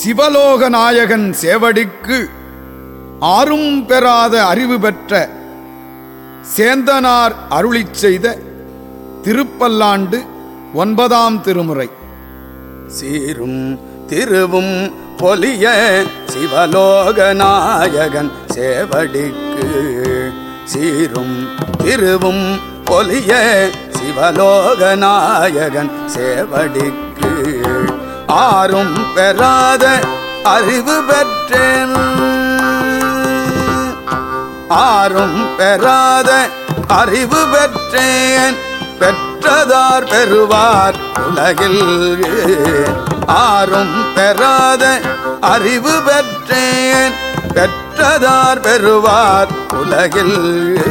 சிவலோக நாயகன் சேவடிக்கு ஆறும் பெறாத அறிவு பெற்ற சேந்தனார் அருளிச் செய்த திருப்பல்லாண்டு ஒன்பதாம் திருமுறை. சீரும் திருவும் பொலிய சிவலோகநாயகன் சேவடிக்கு. சீரும் திருவும் பொலிய சிவலோகநாயகன் சேவடிக்கு. ஆறும் பெறாத அறிவு பெற்றேன். ஆறும் பெறாத அறிவு பெற்றேன். பெற்றதார் பெறுவார் உலகில். ஆறும் பெறாத அறிவு பெற்றேன். பெற்றதார் பெறுவார் உலகில்.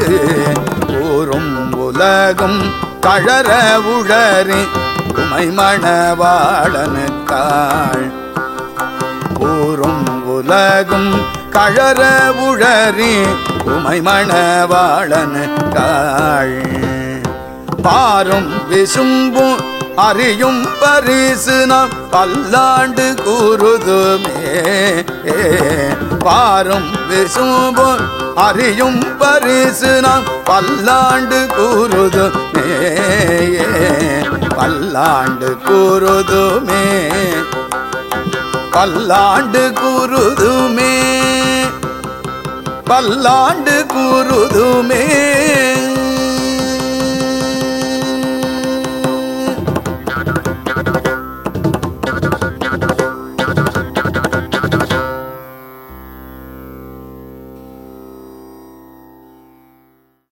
ஊரும் உலகும் கழற உழறி உமை மணவாளனுக்காள். ஊரும் உலகும் கழற உழறி உமை மணவாளன் பாரும் விசும்பும் அறியும் பரிசு நாம் பல்லாண்டு கூறுதுமே. பாரும் விசும்பும் அறியும் பரிசு நாம் பல்லாண்டு கூறுதுமே. பல்லாண்டு கூறுதுமே பல்லாண்டு கூறுதுமே பல்லாண்டு கூறுதுமே